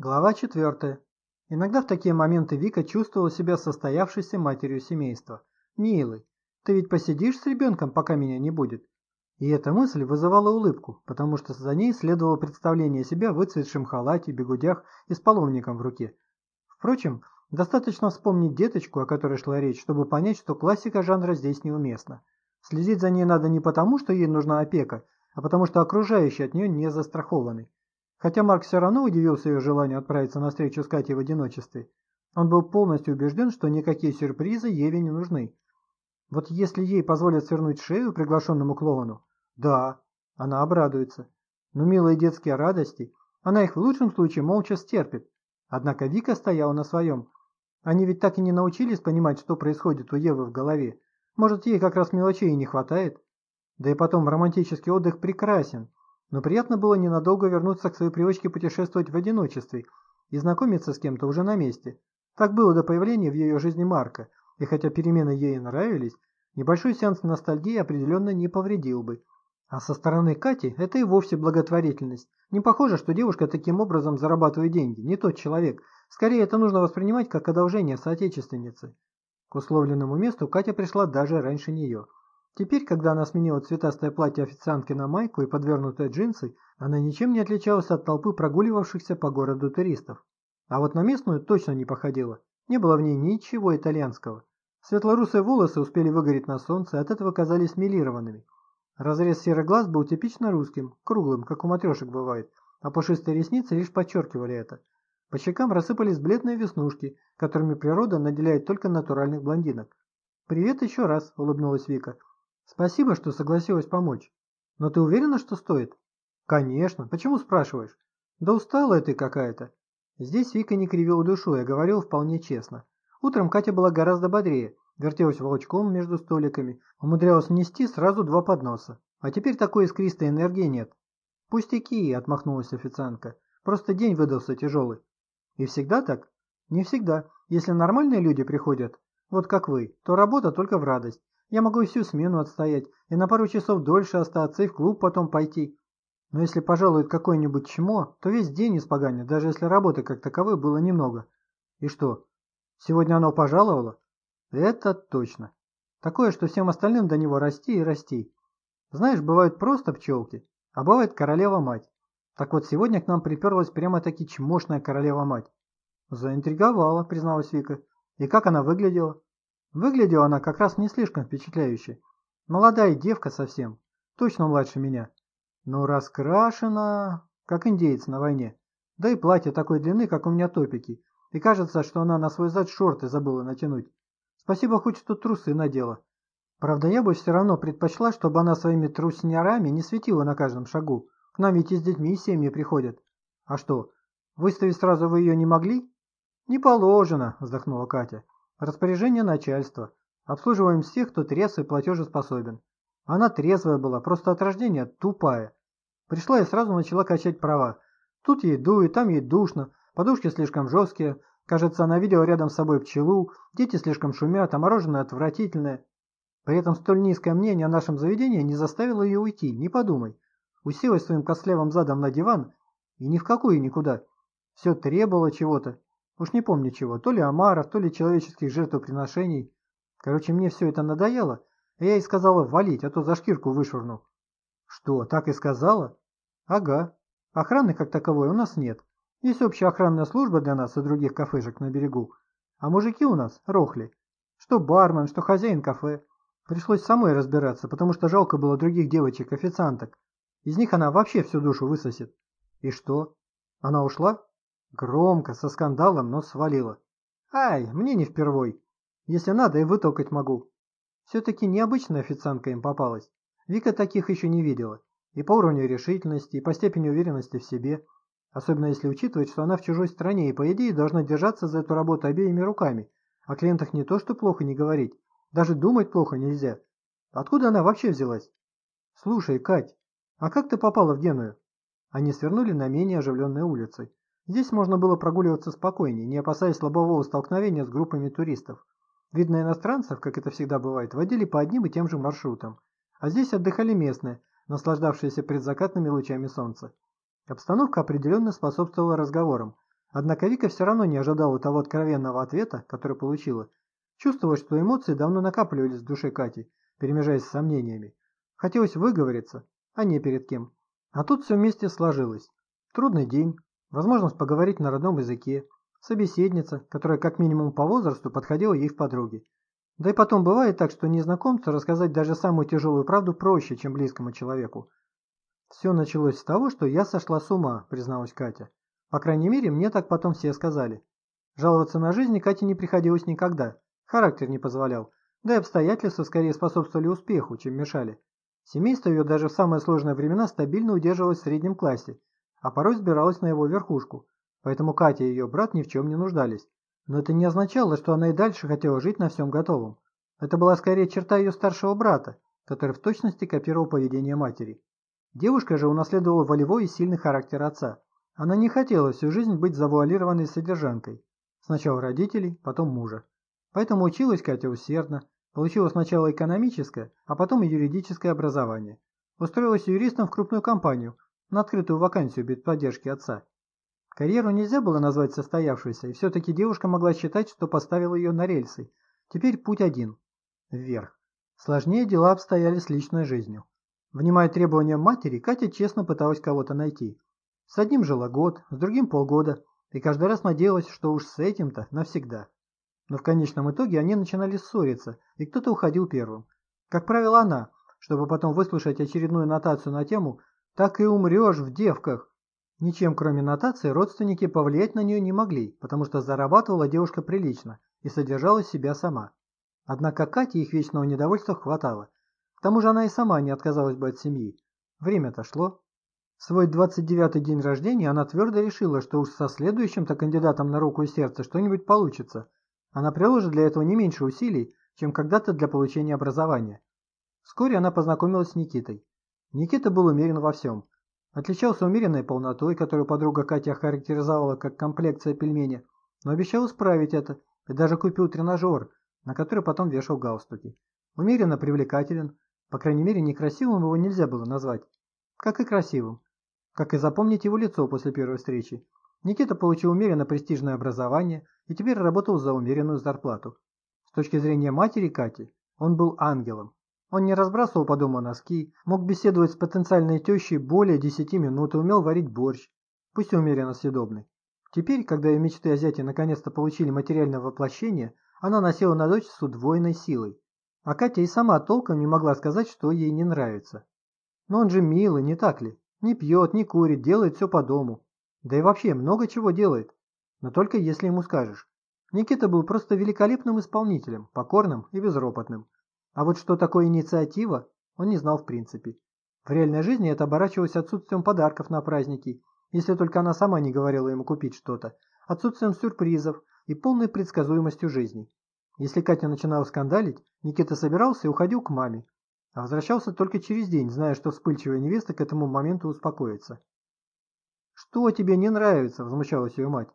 Глава 4. Иногда в такие моменты Вика чувствовала себя состоявшейся матерью семейства. «Милый, ты ведь посидишь с ребенком, пока меня не будет?» И эта мысль вызывала улыбку, потому что за ней следовало представление себя в выцветшем халате, бегудях и с половником в руке. Впрочем, достаточно вспомнить деточку, о которой шла речь, чтобы понять, что классика жанра здесь неуместна. Следить за ней надо не потому, что ей нужна опека, а потому что окружающие от нее не застрахованы. Хотя Марк все равно удивился ее желанию отправиться на встречу с Катей в одиночестве. Он был полностью убежден, что никакие сюрпризы Еве не нужны. Вот если ей позволят свернуть шею приглашенному клоуну, да, она обрадуется. Но милые детские радости, она их в лучшем случае молча стерпит. Однако Вика стояла на своем. Они ведь так и не научились понимать, что происходит у Евы в голове. Может, ей как раз мелочей не хватает? Да и потом, романтический отдых прекрасен. Но приятно было ненадолго вернуться к своей привычке путешествовать в одиночестве и знакомиться с кем-то уже на месте. Так было до появления в ее жизни Марка, и хотя перемены ей нравились, небольшой сеанс ностальгии определенно не повредил бы. А со стороны Кати это и вовсе благотворительность. Не похоже, что девушка таким образом зарабатывает деньги, не тот человек. Скорее, это нужно воспринимать как одолжение соотечественницы. К условленному месту Катя пришла даже раньше нее. Теперь, когда она сменила цветастое платье официантки на майку и подвернутые джинсы, она ничем не отличалась от толпы прогуливавшихся по городу туристов. А вот на местную точно не походила. Не было в ней ничего итальянского. Светлорусые волосы успели выгореть на солнце, от этого казались милированными. Разрез серых глаз был типично русским, круглым, как у матрешек бывает, а пушистые ресницы лишь подчеркивали это. По щекам рассыпались бледные веснушки, которыми природа наделяет только натуральных блондинок. «Привет еще раз», — улыбнулась Вика. Спасибо, что согласилась помочь. Но ты уверена, что стоит? Конечно. Почему спрашиваешь? Да усталая ты какая-то. Здесь Вика не кривила душой, а говорил вполне честно. Утром Катя была гораздо бодрее, вертелась волчком между столиками, умудрялась нести сразу два подноса. А теперь такой искристой энергии нет. Пустяки, отмахнулась официантка. Просто день выдался тяжелый. И всегда так? Не всегда. Если нормальные люди приходят, вот как вы, то работа только в радость. Я могу всю смену отстоять, и на пару часов дольше остаться, и в клуб потом пойти. Но если пожалует какое-нибудь чмо, то весь день испоганит, даже если работы как таковой было немного. И что, сегодня оно пожаловало? Это точно. Такое, что всем остальным до него расти и расти. Знаешь, бывают просто пчелки, а бывает королева-мать. Так вот, сегодня к нам приперлась прямо-таки чмошная королева-мать. Заинтриговала, призналась Вика. И как она выглядела? Выглядела она как раз не слишком впечатляюще. Молодая девка совсем, точно младше меня. Но раскрашена, как индеец на войне. Да и платье такой длины, как у меня топики. И кажется, что она на свой зад шорты забыла натянуть. Спасибо, хоть что трусы надела. Правда, я бы все равно предпочла, чтобы она своими труснярами не светила на каждом шагу. К нам ведь и с детьми и семьи приходят. А что, выставить сразу вы ее не могли? Не положено, вздохнула Катя. Распоряжение начальства. Обслуживаем всех, кто трезв и платежеспособен. Она трезвая была, просто от рождения тупая. Пришла и сразу начала качать права. Тут ей дует, там ей душно, подушки слишком жесткие. Кажется, она видела рядом с собой пчелу, дети слишком шумят, а мороженое отвратительное. При этом столь низкое мнение о нашем заведении не заставило ее уйти, не подумай. Уселась своим костлявым задом на диван и ни в какую никуда. Все требовало чего-то, Уж не помню чего, то ли омаров, то ли человеческих жертвоприношений. Короче, мне все это надоело, и я ей сказала валить, а то за шкирку вышвырну. Что, так и сказала? Ага. Охраны как таковой у нас нет. Есть общая охранная служба для нас и других кафешек на берегу. А мужики у нас рохли. Что бармен, что хозяин кафе. Пришлось самой разбираться, потому что жалко было других девочек-официанток. Из них она вообще всю душу высосет. И что? Она ушла? Громко, со скандалом, но свалила. Ай, мне не впервой. Если надо, и вытолкать могу. Все-таки необычная официантка им попалась. Вика таких еще не видела. И по уровню решительности, и по степени уверенности в себе. Особенно если учитывать, что она в чужой стране и, по идее, должна держаться за эту работу обеими руками. О клиентах не то, что плохо не говорить. Даже думать плохо нельзя. Откуда она вообще взялась? Слушай, Кать, а как ты попала в Геную? Они свернули на менее оживленной улице. Здесь можно было прогуливаться спокойнее, не опасаясь лобового столкновения с группами туристов. Видно, иностранцев, как это всегда бывает, водили по одним и тем же маршрутам. А здесь отдыхали местные, наслаждавшиеся предзакатными лучами солнца. Обстановка определенно способствовала разговорам. Однако Вика все равно не ожидала того откровенного ответа, который получила. Чувствовалось, что эмоции давно накапливались в душе Кати, перемежаясь с сомнениями. Хотелось выговориться, а не перед кем. А тут все вместе сложилось. Трудный день, возможность поговорить на родном языке, собеседница, которая как минимум по возрасту подходила ей в подруги. Да и потом бывает так, что незнакомцу рассказать даже самую тяжелую правду проще, чем близкому человеку. Все началось с того, что я сошла с ума, призналась Катя. По крайней мере, мне так потом все сказали. Жаловаться на жизнь Кате не приходилось никогда. Характер не позволял. Да и обстоятельства скорее способствовали успеху, чем мешали. Семейство ее даже в самые сложные времена стабильно удерживалось в среднем классе, а порой сбиралось на его верхушку. Поэтому Катя и ее брат ни в чем не нуждались. Но это не означало, что она и дальше хотела жить на всем готовом. Это была скорее черта ее старшего брата, который в точности копировал поведение матери. Девушка же унаследовала волевой и сильный характер отца. Она не хотела всю жизнь быть завуалированной содержанкой. Сначала родителей, потом мужа. Поэтому училась Катя усердно, Получила сначала экономическое, а потом и юридическое образование. Устроилась юристом в крупную компанию, на открытую вакансию без поддержки отца. Карьеру нельзя было назвать состоявшейся, и все-таки девушка могла считать, что поставила ее на рельсы. Теперь путь один – вверх. Сложнее дела обстояли с личной жизнью. Внимая требованиям матери, Катя честно пыталась кого-то найти. С одним жила год, с другим полгода, и каждый раз надеялась, что уж с этим-то навсегда. Но в конечном итоге они начинали ссориться, и кто-то уходил первым. Как правило, она, чтобы потом выслушать очередную нотацию на тему «Так и умрешь в девках». Ничем, кроме нотации, родственники повлиять на нее не могли, потому что зарабатывала девушка прилично и содержала себя сама. Однако Кате их вечного недовольства хватало. К тому же она и сама не отказалась бы от семьи. Время-то шло. В свой 29-й день рождения она твердо решила, что уж со следующим-то кандидатом на руку и сердце что-нибудь получится – она приложит для этого не меньше усилий, чем когда-то для получения образования. Вскоре она познакомилась с Никитой. Никита был умерен во всем. Отличался умеренной полнотой, которую подруга Катя характеризовала как комплекция пельмени, но обещал исправить это и даже купил тренажер, на который потом вешал галстуки. Умеренно привлекателен, по крайней мере некрасивым его нельзя было назвать. Как и красивым. Как и запомнить его лицо после первой встречи. Никита получил умеренно престижное образование и теперь работал за умеренную зарплату. С точки зрения матери Кати, он был ангелом. Он не разбрасывал по дому носки, мог беседовать с потенциальной тещей более 10 минут и умел варить борщ, пусть и умеренно съедобный. Теперь, когда ее мечты о зяте наконец-то получили материальное воплощение, она носила на дочь с удвоенной силой. А Катя и сама толком не могла сказать, что ей не нравится. Но он же милый, не так ли? Не пьет, не курит, делает все по дому. Да и вообще много чего делает, но только если ему скажешь. Никита был просто великолепным исполнителем, покорным и безропотным. А вот что такое инициатива, он не знал в принципе. В реальной жизни это оборачивалось отсутствием подарков на праздники, если только она сама не говорила ему купить что-то, отсутствием сюрпризов и полной предсказуемостью жизни. Если Катя начинала скандалить, Никита собирался и уходил к маме, а возвращался только через день, зная, что вспыльчивая невеста к этому моменту успокоится. «Что тебе не нравится?» – возмущалась ее мать.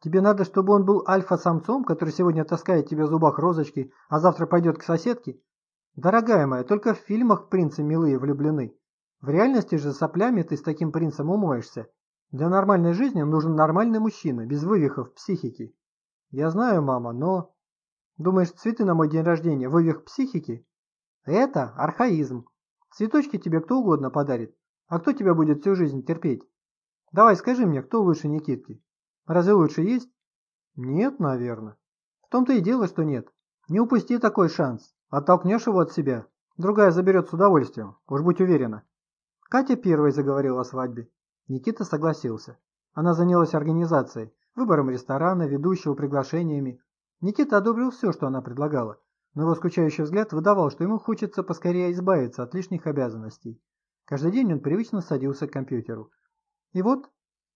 «Тебе надо, чтобы он был альфа-самцом, который сегодня таскает тебе в зубах розочки, а завтра пойдет к соседке? Дорогая моя, только в фильмах принцы милые влюблены. В реальности же соплями ты с таким принцем умоешься. Для нормальной жизни нужен нормальный мужчина, без вывихов психики. Я знаю, мама, но... Думаешь, цветы на мой день рождения – вывих психики? Это архаизм. Цветочки тебе кто угодно подарит. А кто тебя будет всю жизнь терпеть? Давай скажи мне, кто лучше Никитки? Разве лучше есть? Нет, наверное. В том-то и дело, что нет. Не упусти такой шанс. Оттолкнешь его от себя. Другая заберет с удовольствием, уж будь уверена. Катя первой заговорила о свадьбе. Никита согласился. Она занялась организацией, выбором ресторана, ведущего, приглашениями. Никита одобрил все, что она предлагала, но его скучающий взгляд выдавал, что ему хочется поскорее избавиться от лишних обязанностей. Каждый день он привычно садился к компьютеру, и вот,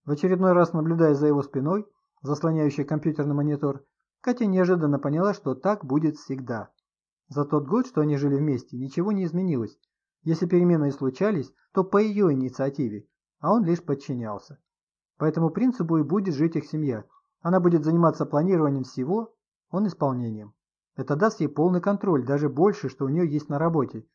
в очередной раз наблюдая за его спиной, заслоняющий компьютерный монитор, Катя неожиданно поняла, что так будет всегда. За тот год, что они жили вместе, ничего не изменилось. Если перемены и случались, то по ее инициативе, а он лишь подчинялся. По этому принципу и будет жить их семья. Она будет заниматься планированием всего, он исполнением. Это даст ей полный контроль, даже больше, что у нее есть на работе.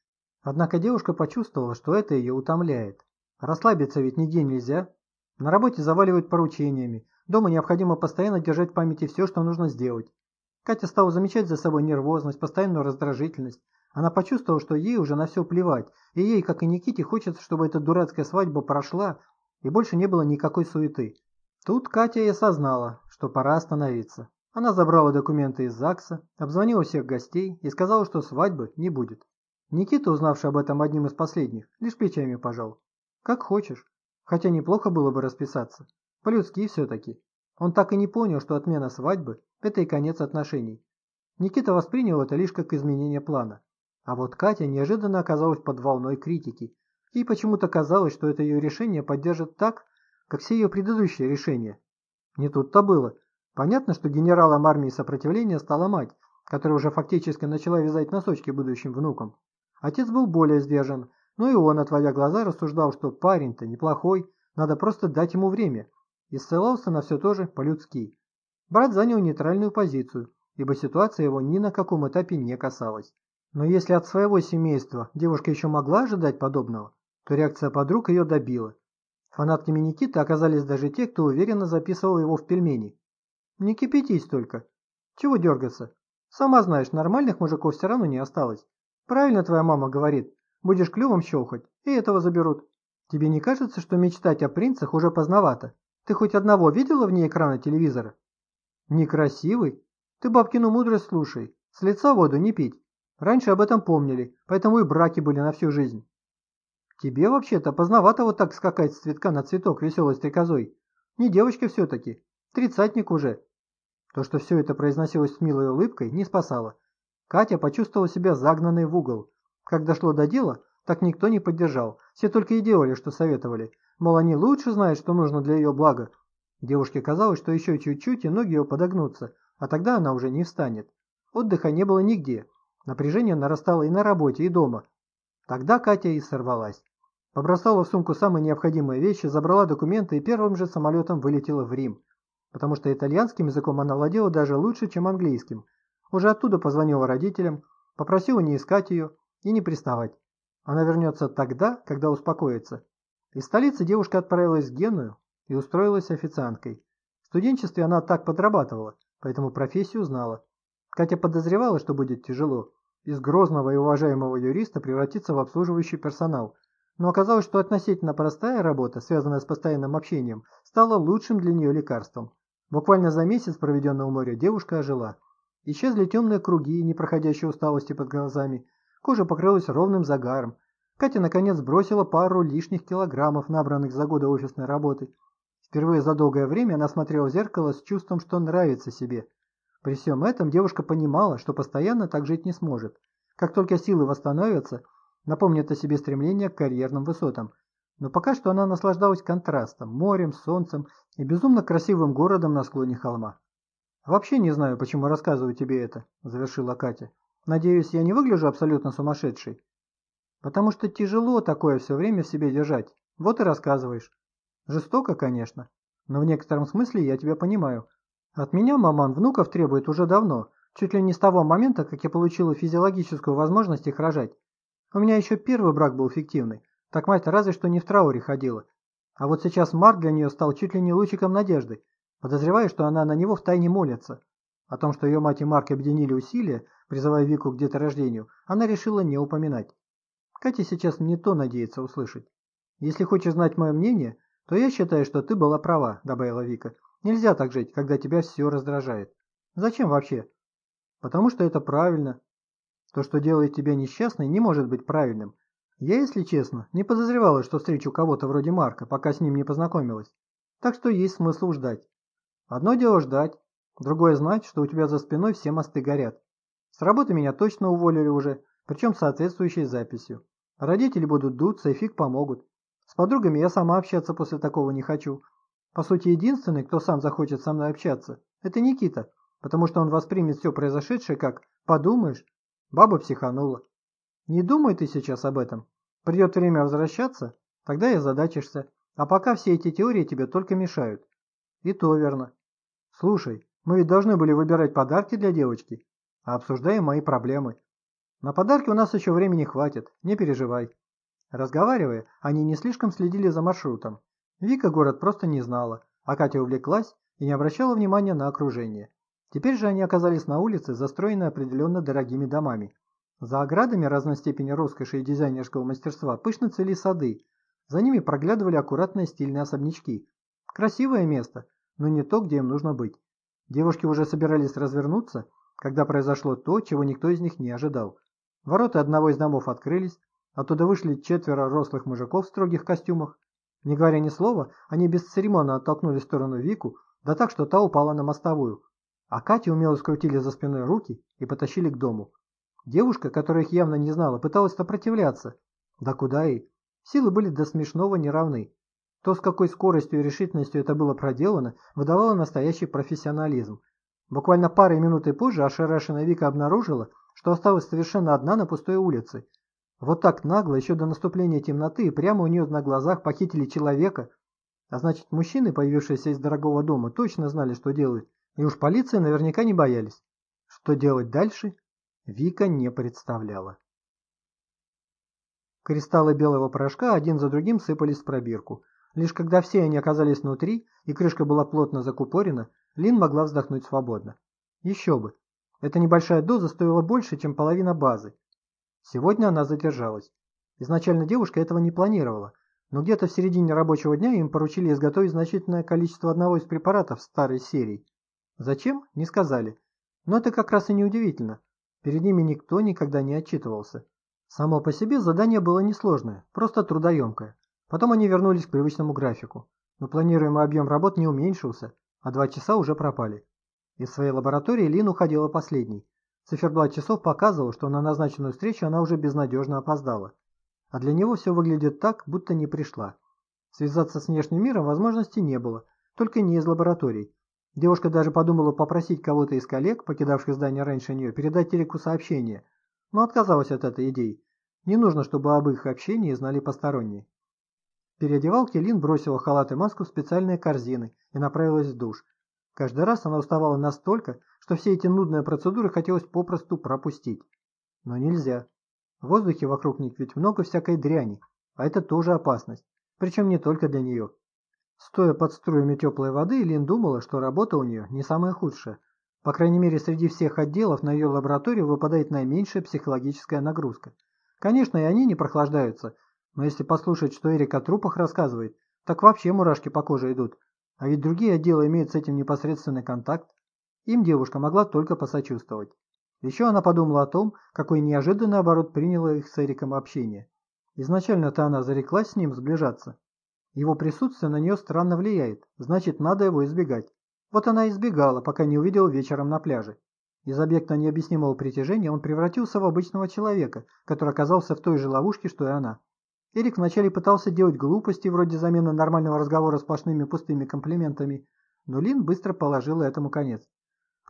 Однако девушка почувствовала, что это ее утомляет. Расслабиться ведь нигде нельзя. На работе заваливают поручениями, Дома необходимо постоянно держать в памяти все, что нужно сделать. Катя стала замечать за собой нервозность, постоянную раздражительность. Она почувствовала, что ей уже на все плевать, и ей, как и Никите, хочется, чтобы эта дурацкая свадьба прошла, и больше не было никакой суеты. Тут Катя и осознала, что пора остановиться. Она забрала документы из ЗАГСа, обзвонила всех гостей и сказала, что свадьбы не будет. Никита, узнавший об этом одним из последних, лишь плечами пожал. Как хочешь. Хотя неплохо было бы расписаться. По-людски все-таки. Он так и не понял, что отмена свадьбы – это и конец отношений. Никита воспринял это лишь как изменение плана. А вот Катя неожиданно оказалась под волной критики. Ей почему-то казалось, что это ее решение поддержит так, как все ее предыдущие решения. Не тут-то было. Понятно, что генералом армии сопротивления стала мать, которая уже фактически начала вязать носочки будущим внукам. Отец был более сдержан, но и он, отводя глаза, рассуждал, что парень-то неплохой, надо просто дать ему время, и ссылался на все то же по-людски. Брат занял нейтральную позицию, ибо ситуация его ни на каком этапе не касалась. Но если от своего семейства девушка еще могла ожидать подобного, то реакция подруг ее добила. Фанатками Никиты оказались даже те, кто уверенно записывал его в пельмени. «Не кипятись только. Чего дергаться? Сама знаешь, нормальных мужиков все равно не осталось. Правильно твоя мама говорит, будешь клювом щелкать, и этого заберут. Тебе не кажется, что мечтать о принцах уже поздновато? Ты хоть одного видела вне экрана телевизора? Некрасивый? Ты бабкину мудрость слушай, с лица воду не пить. Раньше об этом помнили, поэтому и браки были на всю жизнь. Тебе вообще-то поздновато вот так скакать с цветка на цветок веселой стрекозой. Не девочка все-таки, тридцатник уже. То, что все это произносилось с милой улыбкой, не спасало. Катя почувствовала себя загнанной в угол. Как дошло до дела, так никто не поддержал. Все только и делали, что советовали. Мол, они лучше знают, что нужно для ее блага. Девушке казалось, что еще чуть-чуть, и ноги ее подогнутся, а тогда она уже не встанет. Отдыха не было нигде. Напряжение нарастало и на работе, и дома. Тогда Катя и сорвалась. Побросала в сумку самые необходимые вещи, забрала документы и первым же самолетом вылетела в Рим. Потому что итальянским языком она владела даже лучше, чем английским. Уже оттуда позвонила родителям, попросила не искать ее и не приставать. Она вернется тогда, когда успокоится. Из столицы девушка отправилась в Геную и устроилась официанткой. В студенчестве она так подрабатывала, поэтому профессию знала. Катя подозревала, что будет тяжело. Из грозного и уважаемого юриста превратиться в обслуживающий персонал. Но оказалось, что относительно простая работа, связанная с постоянным общением, стала лучшим для нее лекарством. Буквально за месяц, проведенный у моря, девушка ожила. Исчезли темные круги, непроходящие усталости под глазами. Кожа покрылась ровным загаром. Катя наконец бросила пару лишних килограммов, набранных за годы офисной работы. Впервые за долгое время она смотрела в зеркало с чувством, что нравится себе. При всем этом девушка понимала, что постоянно так жить не сможет. Как только силы восстановятся, напомнит о себе стремление к карьерным высотам. Но пока что она наслаждалась контрастом, морем, солнцем и безумно красивым городом на склоне холма. «Вообще не знаю, почему рассказываю тебе это», – завершила Катя. «Надеюсь, я не выгляжу абсолютно сумасшедшей?» «Потому что тяжело такое все время в себе держать. Вот и рассказываешь. Жестоко, конечно, но в некотором смысле я тебя понимаю. От меня маман внуков требует уже давно, чуть ли не с того момента, как я получила физиологическую возможность их рожать. У меня еще первый брак был фиктивный, так мать разве что не в трауре ходила. А вот сейчас Марк для нее стал чуть ли не лучиком надежды. Подозреваю, что она на него втайне молится. О том, что ее мать и Марк объединили усилия, призывая Вику к деторождению, она решила не упоминать. Катя сейчас не то надеется услышать. «Если хочешь знать мое мнение, то я считаю, что ты была права», – добавила Вика. «Нельзя так жить, когда тебя все раздражает. Зачем вообще?» «Потому что это правильно. То, что делает тебя несчастной, не может быть правильным. Я, если честно, не подозревала, что встречу кого-то вроде Марка, пока с ним не познакомилась. Так что есть смысл ждать. Одно дело ждать, другое знать, что у тебя за спиной все мосты горят. С работы меня точно уволили уже, причем соответствующей записью. Родители будут дуться и фиг помогут. С подругами я сама общаться после такого не хочу. По сути, единственный, кто сам захочет со мной общаться, это Никита, потому что он воспримет все произошедшее как «подумаешь». Баба психанула. Не думай ты сейчас об этом. Придет время возвращаться, тогда и озадачишься. А пока все эти теории тебе только мешают. И то верно. «Слушай, мы ведь должны были выбирать подарки для девочки, а обсуждаем мои проблемы. На подарки у нас еще времени хватит, не переживай». Разговаривая, они не слишком следили за маршрутом. Вика город просто не знала, а Катя увлеклась и не обращала внимания на окружение. Теперь же они оказались на улице, застроенной определенно дорогими домами. За оградами разной степени роскоши и дизайнерского мастерства пышно цвели сады. За ними проглядывали аккуратные стильные особнячки. Красивое место, но не то, где им нужно быть. Девушки уже собирались развернуться, когда произошло то, чего никто из них не ожидал. Ворота одного из домов открылись, оттуда вышли четверо рослых мужиков в строгих костюмах. Не говоря ни слова, они бесцеремонно оттолкнули в сторону Вику, да так, что та упала на мостовую. А Катя умело скрутили за спиной руки и потащили к дому. Девушка, которая их явно не знала, пыталась сопротивляться. Да куда ей? Силы были до смешного неравны. То, с какой скоростью и решительностью это было проделано, выдавало настоящий профессионализм. Буквально парой минуты позже ошарашенная Вика обнаружила, что осталась совершенно одна на пустой улице. Вот так нагло, еще до наступления темноты, прямо у нее на глазах похитили человека. А значит, мужчины, появившиеся из дорогого дома, точно знали, что делают. И уж полиции наверняка не боялись. Что делать дальше, Вика не представляла. Кристаллы белого порошка один за другим сыпались в пробирку. Лишь когда все они оказались внутри, и крышка была плотно закупорена, Лин могла вздохнуть свободно. Еще бы. Эта небольшая доза стоила больше, чем половина базы. Сегодня она задержалась. Изначально девушка этого не планировала, но где-то в середине рабочего дня им поручили изготовить значительное количество одного из препаратов старой серии. Зачем? Не сказали. Но это как раз и не удивительно. Перед ними никто никогда не отчитывался. Само по себе задание было несложное, просто трудоемкое. Потом они вернулись к привычному графику. Но планируемый объем работ не уменьшился, а два часа уже пропали. Из своей лаборатории Лин уходила последней. Циферблат часов показывал, что на назначенную встречу она уже безнадежно опоздала. А для него все выглядит так, будто не пришла. Связаться с внешним миром возможности не было, только не из лабораторий. Девушка даже подумала попросить кого-то из коллег, покидавших здание раньше нее, передать Тереку сообщение, но отказалась от этой идеи. Не нужно, чтобы об их общении знали посторонние. Переодевалке Лин бросила халат и маску в специальные корзины и направилась в душ. Каждый раз она уставала настолько, что все эти нудные процедуры хотелось попросту пропустить. Но нельзя. В воздухе вокруг них ведь много всякой дряни, а это тоже опасность. Причем не только для нее. Стоя под струями теплой воды, Лин думала, что работа у нее не самая худшая. По крайней мере, среди всех отделов на ее лабораторию выпадает наименьшая психологическая нагрузка. Конечно, и они не прохлаждаются, но если послушать, что Эрик о трупах рассказывает, так вообще мурашки по коже идут. А ведь другие отделы имеют с этим непосредственный контакт. Им девушка могла только посочувствовать. Еще она подумала о том, какой неожиданный оборот приняло их с Эриком общение. Изначально-то она зареклась с ним сближаться. Его присутствие на нее странно влияет, значит, надо его избегать. Вот она избегала, пока не увидела вечером на пляже. Из объекта необъяснимого притяжения он превратился в обычного человека, который оказался в той же ловушке, что и она. Эрик вначале пытался делать глупости вроде замены нормального разговора сплошными пустыми комплиментами, но Лин быстро положила этому конец.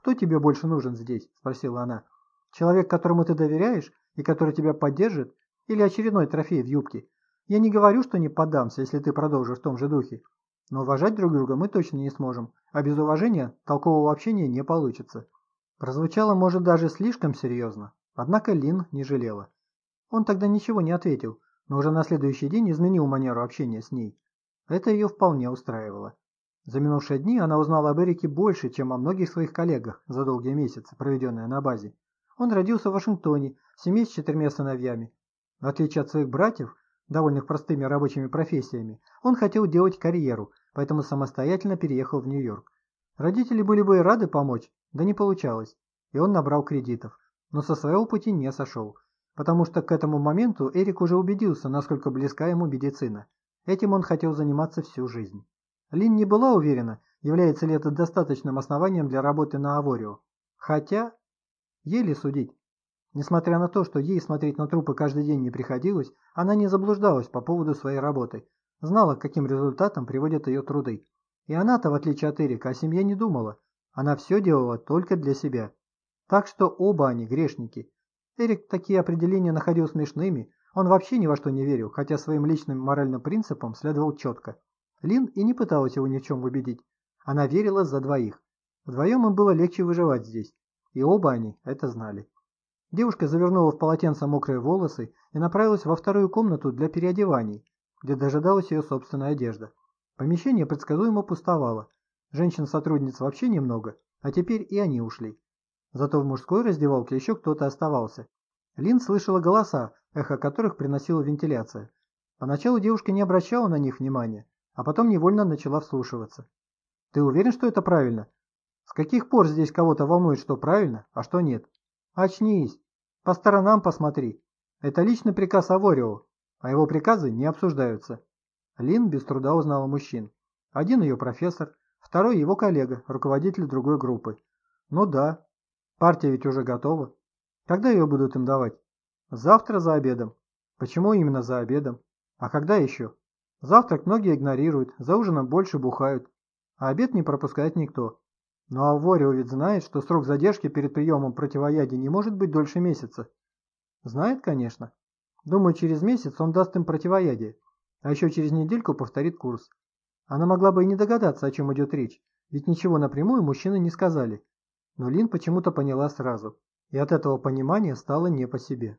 «Кто тебе больше нужен здесь?» – спросила она. «Человек, которому ты доверяешь и который тебя поддержит, или очередной трофей в юбке? Я не говорю, что не поддамся, если ты продолжишь в том же духе. Но уважать друг друга мы точно не сможем, а без уважения толкового общения не получится». Прозвучало, может, даже слишком серьезно, однако Лин не жалела. Он тогда ничего не ответил, но уже на следующий день изменил манеру общения с ней. Это ее вполне устраивало. За минувшие дни она узнала об Эрике больше, чем о многих своих коллегах за долгие месяцы, проведенные на базе. Он родился в Вашингтоне, в семье с четырьмя сыновьями. В отличие от своих братьев, довольных простыми рабочими профессиями, он хотел делать карьеру, поэтому самостоятельно переехал в Нью-Йорк. Родители были бы и рады помочь, да не получалось, и он набрал кредитов, но со своего пути не сошел потому что к этому моменту Эрик уже убедился, насколько близка ему медицина. Этим он хотел заниматься всю жизнь. Лин не была уверена, является ли это достаточным основанием для работы на Аворио. Хотя, еле судить. Несмотря на то, что ей смотреть на трупы каждый день не приходилось, она не заблуждалась по поводу своей работы, знала, к каким результатам приводят ее труды. И она-то, в отличие от Эрика, о семье не думала. Она все делала только для себя. Так что оба они грешники, Эрик такие определения находил смешными, он вообще ни во что не верил, хотя своим личным моральным принципам следовал четко. Лин и не пыталась его ни в чем убедить. Она верила за двоих. Вдвоем им было легче выживать здесь. И оба они это знали. Девушка завернула в полотенце мокрые волосы и направилась во вторую комнату для переодеваний, где дожидалась ее собственная одежда. Помещение предсказуемо пустовало. Женщин-сотрудниц вообще немного, а теперь и они ушли. Зато в мужской раздевалке еще кто-то оставался. Лин слышала голоса, эхо которых приносила вентиляция. Поначалу девушка не обращала на них внимания, а потом невольно начала вслушиваться. «Ты уверен, что это правильно? С каких пор здесь кого-то волнует, что правильно, а что нет? Очнись! По сторонам посмотри. Это личный приказ Аворио, а его приказы не обсуждаются». Лин без труда узнала мужчин. Один ее профессор, второй его коллега, руководитель другой группы. Ну да, партия ведь уже готова. Когда ее будут им давать? Завтра за обедом. Почему именно за обедом? А когда еще? Завтрак многие игнорируют, за ужином больше бухают, а обед не пропускает никто. Ну а Ворио ведь знает, что срок задержки перед приемом противоядия не может быть дольше месяца. Знает, конечно. Думаю, через месяц он даст им противоядие, а еще через недельку повторит курс. Она могла бы и не догадаться, о чем идет речь, ведь ничего напрямую мужчины не сказали. Но Лин почему-то поняла сразу, и от этого понимания стало не по себе.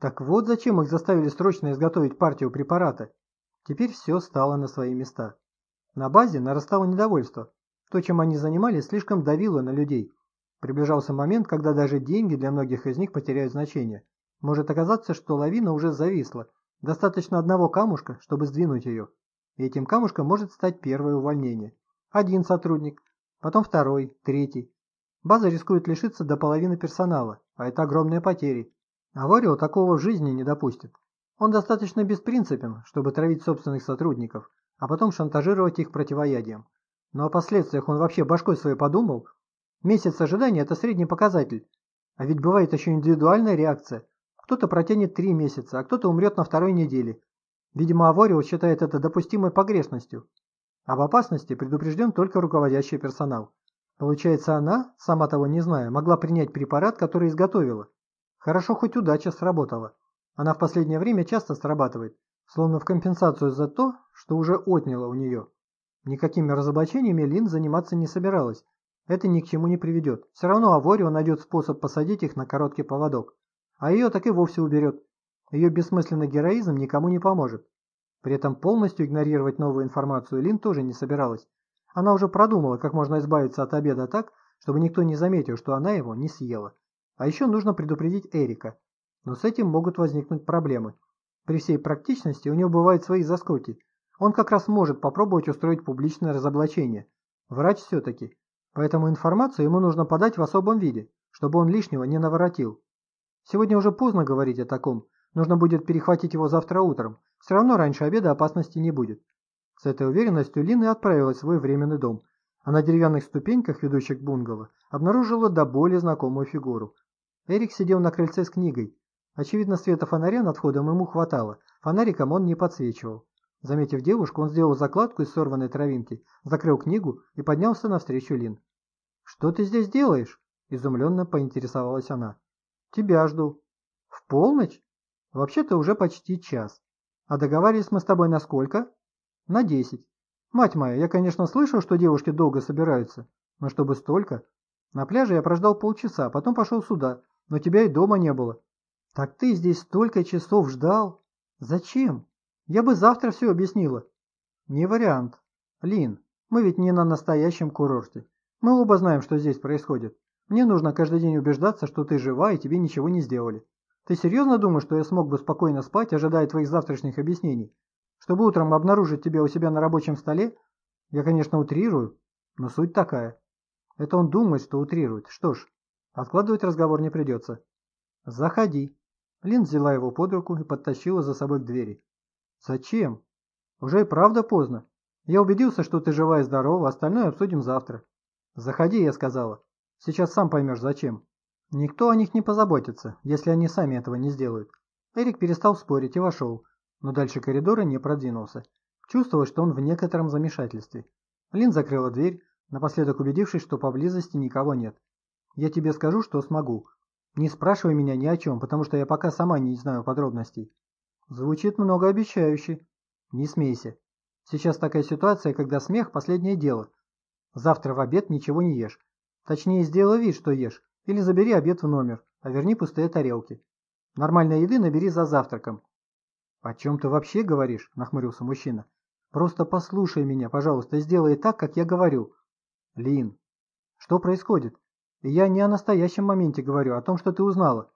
Так вот зачем их заставили срочно изготовить партию препарата. Теперь все стало на свои места. На базе нарастало недовольство. То, чем они занимались, слишком давило на людей. Приближался момент, когда даже деньги для многих из них потеряют значение. Может оказаться, что лавина уже зависла. Достаточно одного камушка, чтобы сдвинуть ее. И этим камушком может стать первое увольнение. Один сотрудник, потом второй, третий. База рискует лишиться до половины персонала, а это огромные потери. Аварио такого в жизни не допустит. Он достаточно беспринципен, чтобы травить собственных сотрудников, а потом шантажировать их противоядием. Но о последствиях он вообще башкой своей подумал. Месяц ожидания – это средний показатель. А ведь бывает еще индивидуальная реакция. Кто-то протянет три месяца, а кто-то умрет на второй неделе. Видимо, Аворио считает это допустимой погрешностью. Об опасности предупрежден только руководящий персонал. Получается, она, сама того не зная, могла принять препарат, который изготовила. Хорошо, хоть удача сработала. Она в последнее время часто срабатывает, словно в компенсацию за то, что уже отняла у нее. Никакими разоблачениями Лин заниматься не собиралась. Это ни к чему не приведет. Все равно Аворио найдет способ посадить их на короткий поводок. А ее так и вовсе уберет. Ее бессмысленный героизм никому не поможет. При этом полностью игнорировать новую информацию Лин тоже не собиралась. Она уже продумала, как можно избавиться от обеда так, чтобы никто не заметил, что она его не съела. А еще нужно предупредить Эрика. Но с этим могут возникнуть проблемы. При всей практичности у него бывают свои заскоки. Он как раз может попробовать устроить публичное разоблачение. Врач все-таки. Поэтому информацию ему нужно подать в особом виде, чтобы он лишнего не наворотил. Сегодня уже поздно говорить о таком. Нужно будет перехватить его завтра утром. Все равно раньше обеда опасности не будет. С этой уверенностью Лина отправилась в свой временный дом. А на деревянных ступеньках, ведущих к бунгало, обнаружила до боли знакомую фигуру. Эрик сидел на крыльце с книгой. Очевидно, света фонаря над входом ему хватало, фонариком он не подсвечивал. Заметив девушку, он сделал закладку из сорванной травинки, закрыл книгу и поднялся навстречу Лин. «Что ты здесь делаешь?» – изумленно поинтересовалась она. «Тебя жду». «В полночь? Вообще-то уже почти час. А договаривались мы с тобой на сколько?» «На десять. Мать моя, я, конечно, слышал, что девушки долго собираются, но чтобы столько...» На пляже я прождал полчаса, потом пошел сюда, но тебя и дома не было. Так ты здесь столько часов ждал? Зачем? Я бы завтра все объяснила. Не вариант. Лин, мы ведь не на настоящем курорте. Мы оба знаем, что здесь происходит. Мне нужно каждый день убеждаться, что ты жива и тебе ничего не сделали. Ты серьезно думаешь, что я смог бы спокойно спать, ожидая твоих завтрашних объяснений? Чтобы утром обнаружить тебя у себя на рабочем столе? Я, конечно, утрирую, но суть такая. Это он думает, что утрирует. Что ж, откладывать разговор не придется. Заходи. Лин взяла его под руку и подтащила за собой к двери. Зачем? Уже и правда поздно. Я убедился, что ты жива и здорова, остальное обсудим завтра. Заходи, я сказала. Сейчас сам поймешь, зачем. Никто о них не позаботится, если они сами этого не сделают. Эрик перестал спорить и вошел, но дальше коридора не продвинулся. Чувствовал, что он в некотором замешательстве. Лин закрыла дверь, напоследок убедившись, что поблизости никого нет. «Я тебе скажу, что смогу. Не спрашивай меня ни о чем, потому что я пока сама не знаю подробностей». Звучит многообещающе. Не смейся. Сейчас такая ситуация, когда смех – последнее дело. Завтра в обед ничего не ешь. Точнее, сделай вид, что ешь. Или забери обед в номер, а верни пустые тарелки. Нормальной еды набери за завтраком. «О чем ты вообще говоришь?» – нахмурился мужчина. «Просто послушай меня, пожалуйста, сделай так, как я говорю. Лин, что происходит? Я не о настоящем моменте говорю, а о том, что ты узнала.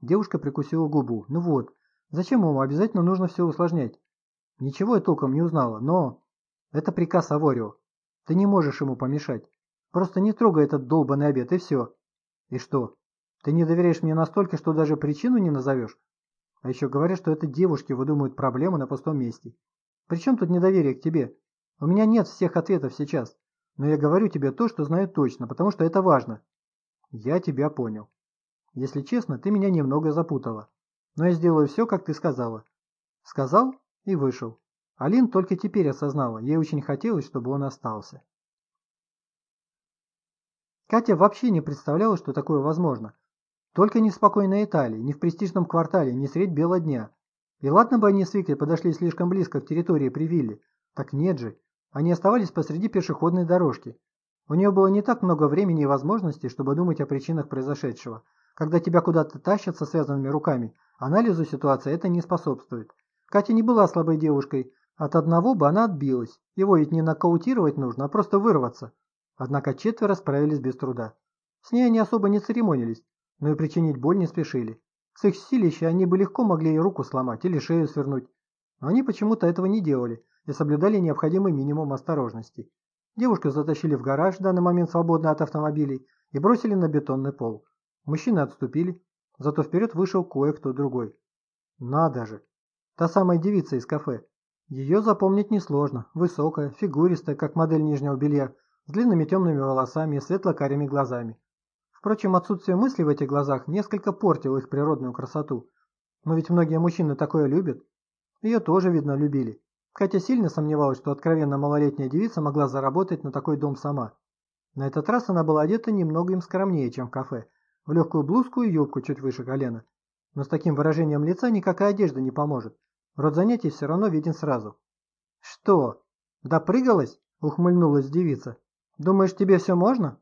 Девушка прикусила губу. Ну вот, зачем ему обязательно нужно все усложнять? Ничего я толком не узнала, но... Это приказ Аворио. Ты не можешь ему помешать. Просто не трогай этот долбанный обед, и все. И что? Ты не доверяешь мне настолько, что даже причину не назовешь? А еще говорят, что это девушки выдумывают проблемы на пустом месте. Причем тут недоверие к тебе? У меня нет всех ответов сейчас. Но я говорю тебе то, что знаю точно, потому что это важно. Я тебя понял. Если честно, ты меня немного запутала. Но я сделаю все, как ты сказала. Сказал и вышел. Алин только теперь осознала, ей очень хотелось, чтобы он остался. Катя вообще не представляла, что такое возможно. Только не в спокойной Италии, не в престижном квартале, не средь бела дня. И ладно бы они с Викой подошли слишком близко к территории при вилле. Так нет же. Они оставались посреди пешеходной дорожки. У нее было не так много времени и возможностей, чтобы думать о причинах произошедшего. Когда тебя куда-то тащат со связанными руками, анализу ситуации это не способствует. Катя не была слабой девушкой. От одного бы она отбилась. Его ведь не нокаутировать нужно, а просто вырваться. Однако четверо справились без труда. С ней они особо не церемонились, но и причинить боль не спешили. С их силища они бы легко могли и руку сломать или шею свернуть. Но они почему-то этого не делали и соблюдали необходимый минимум осторожности. Девушку затащили в гараж, в данный момент свободный от автомобилей, и бросили на бетонный пол. Мужчины отступили, зато вперед вышел кое-кто другой. Надо же! Та самая девица из кафе. Ее запомнить несложно. Высокая, фигуристая, как модель нижнего белья, с длинными темными волосами и светло-карими глазами. Впрочем, отсутствие мыслей в этих глазах несколько портило их природную красоту. Но ведь многие мужчины такое любят. Ее тоже, видно, любили. Катя сильно сомневалась, что откровенно малолетняя девица могла заработать на такой дом сама. На этот раз она была одета немного им скромнее, чем в кафе, в легкую блузку и юбку чуть выше колена. Но с таким выражением лица никакая одежда не поможет. Род занятий все равно виден сразу. «Что, допрыгалась?» – ухмыльнулась девица. Думаешь, тебе все можно?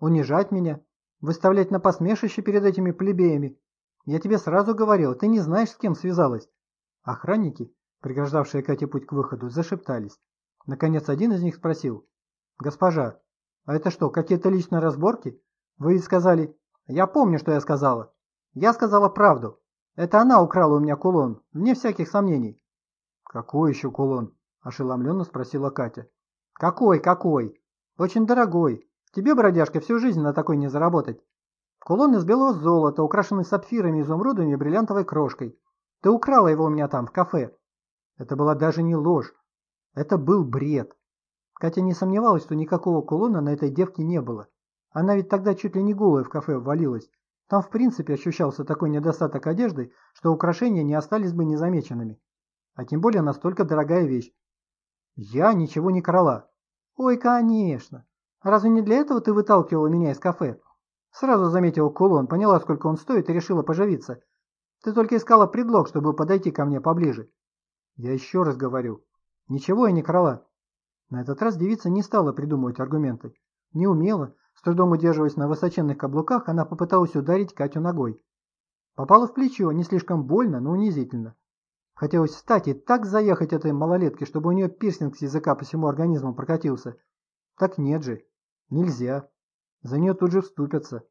Унижать меня? Выставлять на посмешище перед этими плебеями? Я тебе сразу говорил, ты не знаешь, с кем связалась. Охранники, преграждавшие Кате путь к выходу, зашептались. Наконец один из них спросил. «Госпожа, а это что, какие-то личные разборки? Вы ведь сказали...» «Я помню, что я сказала. Я сказала правду. Это она украла у меня кулон, вне всяких сомнений». «Какой еще кулон?» – ошеломленно спросила Катя. «Какой, какой? Очень дорогой. Тебе, бродяжка, всю жизнь на такой не заработать. Кулон из белого золота, украшенный сапфирами, изумрудами и бриллиантовой крошкой. Ты украла его у меня там, в кафе. Это была даже не ложь. Это был бред. Катя не сомневалась, что никакого кулона на этой девке не было. Она ведь тогда чуть ли не голая в кафе ввалилась. Там в принципе ощущался такой недостаток одежды, что украшения не остались бы незамеченными. А тем более настолько дорогая вещь. Я ничего не крала. «Ой, конечно! Разве не для этого ты выталкивала меня из кафе?» Сразу заметила кулон, поняла, сколько он стоит и решила поживиться. Ты только искала предлог, чтобы подойти ко мне поближе. Я еще раз говорю, ничего я не крала. На этот раз девица не стала придумывать аргументы. Не умела, с трудом удерживаясь на высоченных каблуках, она попыталась ударить Катю ногой. Попала в плечо, не слишком больно, но унизительно. Хотелось встать и так заехать этой малолетке, чтобы у нее пирсинг с языка по всему организму прокатился. Так нет же. Нельзя. За нее тут же вступятся.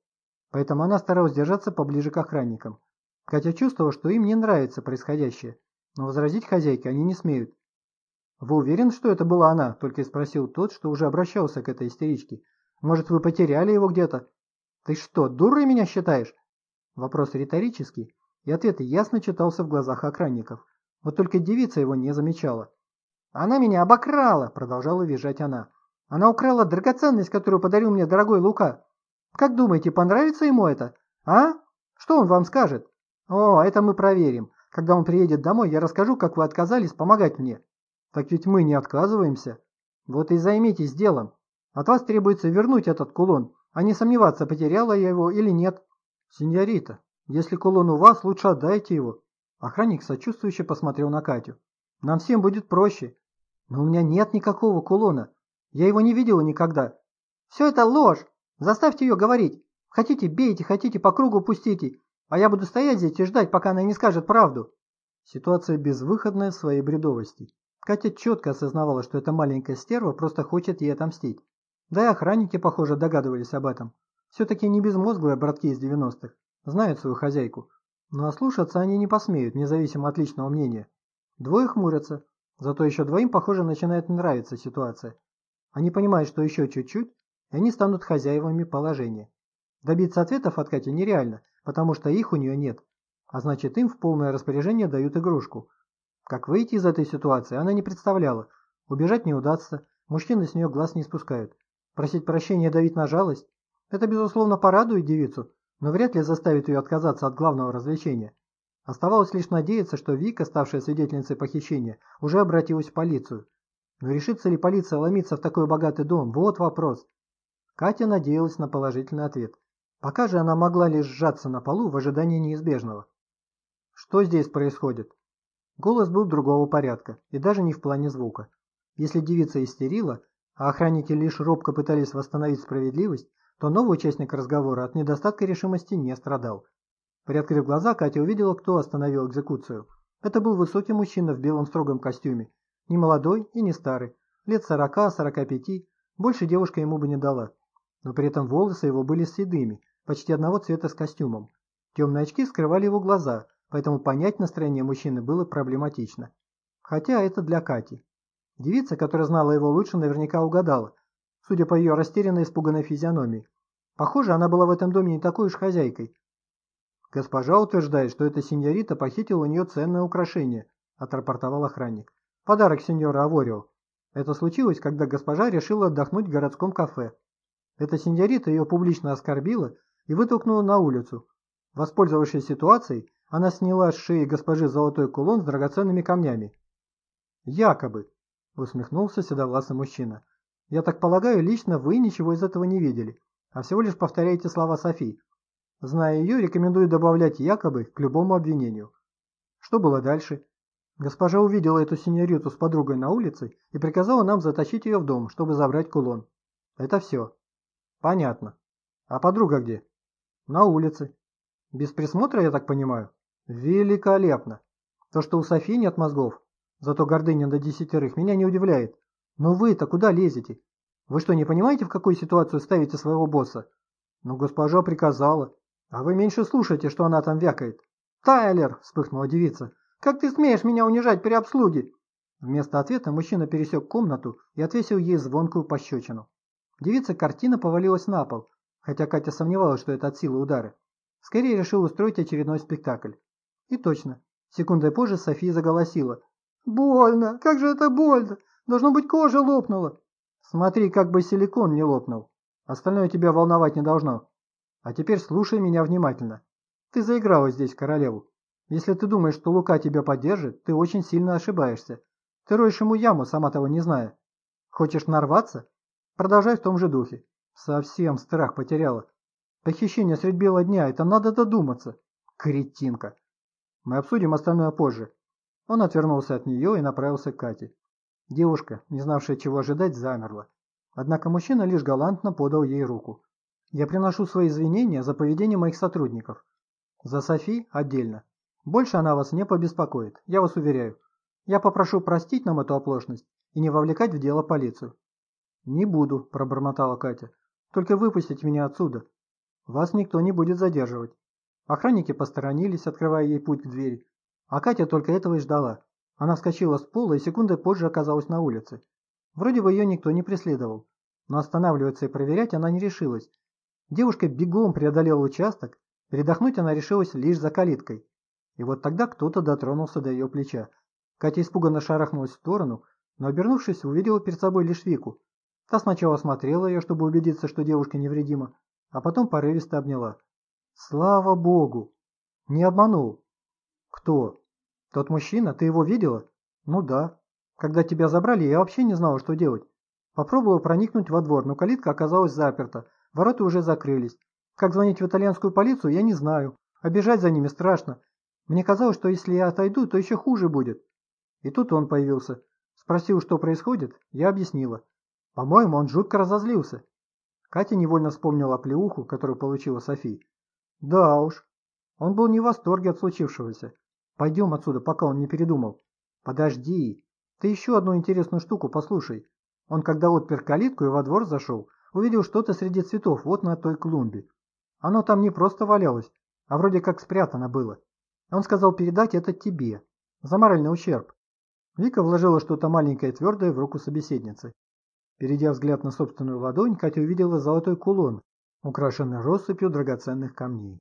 Поэтому она старалась держаться поближе к охранникам. Катя чувствовала, что им не нравится происходящее, но возразить хозяйке они не смеют. «Вы уверены, что это была она?» – только спросил тот, что уже обращался к этой истеричке. «Может, вы потеряли его где-то?» «Ты что, дурой меня считаешь?» Вопрос риторический, и ответ ясно читался в глазах охранников. Вот только девица его не замечала. «Она меня обокрала!» – продолжала визжать она. «Она украла драгоценность, которую подарил мне дорогой Лука. Как думаете, понравится ему это? А? Что он вам скажет? О, это мы проверим. Когда он приедет домой, я расскажу, как вы отказались помогать мне. Так ведь мы не отказываемся. Вот и займитесь делом. От вас требуется вернуть этот кулон, а не сомневаться, потеряла я его или нет. Сеньорита, если кулон у вас, лучше отдайте его. Охранник сочувствующе посмотрел на Катю. «Нам всем будет проще. Но у меня нет никакого кулона. Я его не видела никогда. Все это ложь. Заставьте ее говорить. Хотите, бейте, хотите, по кругу пустите. А я буду стоять здесь и ждать, пока она не скажет правду». Ситуация безвыходная в своей бредовости. Катя четко осознавала, что эта маленькая стерва просто хочет ей отомстить. Да и охранники, похоже, догадывались об этом. Все-таки не безмозглые братки из 90-х. Знают свою хозяйку. Но ослушаться они не посмеют, независимо от личного мнения. Двое хмурятся. Зато еще двоим, похоже, начинает нравиться ситуация. Они понимают, что еще чуть-чуть, и они станут хозяевами положения. Добиться ответов от Кати нереально, потому что их у нее нет. А значит, им в полное распоряжение дают игрушку. Как выйти из этой ситуации, она не представляла. Убежать не удастся, мужчины с нее глаз не спускают. Просить прощения давить на жалость? Это, безусловно, порадует девицу, но вряд ли заставит ее отказаться от главного развлечения. Оставалось лишь надеяться, что Вика, ставшая свидетельницей похищения, уже обратилась в полицию. Но решится ли полиция ломиться в такой богатый дом? Вот вопрос. Катя надеялась на положительный ответ. Пока же она могла лишь сжаться на полу в ожидании неизбежного. Что здесь происходит? Голос был другого порядка, и даже не в плане звука. Если девица истерила, а охранники лишь робко пытались восстановить справедливость, то новый участник разговора от недостатка решимости не страдал. Приоткрыв глаза, Катя увидела, кто остановил экзекуцию. Это был высокий мужчина в белом строгом костюме. Не молодой и не старый. Лет сорока-сорока пяти. Больше девушка ему бы не дала. Но при этом волосы его были седыми, почти одного цвета с костюмом. Темные очки скрывали его глаза, поэтому понять настроение мужчины было проблематично. Хотя это для Кати. Девица, которая знала его лучше, наверняка угадала, судя по ее растерянной испуганной физиономии. Похоже, она была в этом доме не такой уж хозяйкой. Госпожа утверждает, что эта сеньорита похитила у нее ценное украшение, отрапортовал охранник. Подарок сеньора Аворио. Это случилось, когда госпожа решила отдохнуть в городском кафе. Эта сеньорита ее публично оскорбила и вытолкнула на улицу. Воспользовавшись ситуацией, она сняла с шеи госпожи золотой кулон с драгоценными камнями. «Якобы», — усмехнулся седовласый мужчина. «Я так полагаю, лично вы ничего из этого не видели, а всего лишь повторяете слова Софи. Зная ее, рекомендую добавлять якобы к любому обвинению». Что было дальше? Госпожа увидела эту сеньориту с подругой на улице и приказала нам затащить ее в дом, чтобы забрать кулон. Это все. Понятно. А подруга где? На улице. Без присмотра, я так понимаю? Великолепно. То, что у Софии нет мозгов, зато гордыня до десятерых, меня не удивляет. Но вы-то куда лезете? Вы что, не понимаете, в какую ситуацию ставите своего босса? Ну, госпожа приказала. А вы меньше слушайте, что она там вякает. Тайлер, вспыхнула девица, как ты смеешь меня унижать при обслуге? Вместо ответа мужчина пересек комнату и отвесил ей звонкую пощечину. Девица картина повалилась на пол, хотя Катя сомневалась, что это от силы удары. Скорее решил устроить очередной спектакль. И точно. Секундой позже София заголосила. «Больно! Как же это больно! Должно быть, кожа лопнула!» «Смотри, как бы силикон не лопнул. Остальное тебя волновать не должно. А теперь слушай меня внимательно. Ты заиграла здесь королеву. Если ты думаешь, что Лука тебя поддержит, ты очень сильно ошибаешься. Ты роешь ему яму, сама того не зная. Хочешь нарваться? Продолжай в том же духе. Совсем страх потеряла. Похищение средь бела дня, это надо додуматься. Кретинка. Мы обсудим остальное позже. Он отвернулся от нее и направился к Кате. Девушка, не знавшая чего ожидать, замерла. Однако мужчина лишь галантно подал ей руку. «Я приношу свои извинения за поведение моих сотрудников. За Софи отдельно. Больше она вас не побеспокоит, я вас уверяю. Я попрошу простить нам эту оплошность и не вовлекать в дело полицию». «Не буду», – пробормотала Катя. «Только выпустите меня отсюда. Вас никто не будет задерживать». Охранники посторонились, открывая ей путь к двери. А Катя только этого и ждала. Она вскочила с пола и секунды позже оказалась на улице. Вроде бы ее никто не преследовал. Но останавливаться и проверять она не решилась. Девушка бегом преодолела участок, передохнуть она решилась лишь за калиткой. И вот тогда кто-то дотронулся до ее плеча. Катя испуганно шарахнулась в сторону, но, обернувшись, увидела перед собой лишь Вику. Та сначала осмотрела ее, чтобы убедиться, что девушка невредима, а потом порывисто обняла. Слава богу! Не обманул. Кто? Тот мужчина? Ты его видела? Ну да. Когда тебя забрали, я вообще не знала, что делать. Попробовала проникнуть во двор, но калитка оказалась заперта. Ворота уже закрылись. Как звонить в итальянскую полицию, я не знаю. Обежать за ними страшно. Мне казалось, что если я отойду, то еще хуже будет. И тут он появился. Спросил, что происходит, я объяснила. По-моему, он жутко разозлился. Катя невольно вспомнила плеуху, которую получила Софи. Да уж. Он был не в восторге от случившегося. Пойдем отсюда, пока он не передумал. Подожди. Ты еще одну интересную штуку послушай. Он, когда отпер калитку и во двор зашел, увидел что-то среди цветов вот на той клумбе. Оно там не просто валялось, а вроде как спрятано было. Он сказал передать это тебе. За моральный ущерб. Вика вложила что-то маленькое и твердое в руку собеседницы. Перейдя взгляд на собственную ладонь, Катя увидела золотой кулон, украшенный россыпью драгоценных камней.